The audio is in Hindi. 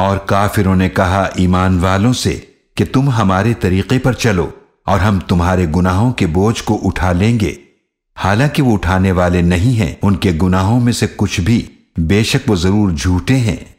और काफिरों ने कहा, ईमान वालों से कि तुम हमारे तरीके पर चलो और हम तुम्हारे गुनाहों के बोझ को उठा लेंगे। हालाँकि वो उठाने वाले नहीं हैं, उनके गुनाहों में से कुछ भी बेशक वो ज़रूर झूठे हैं।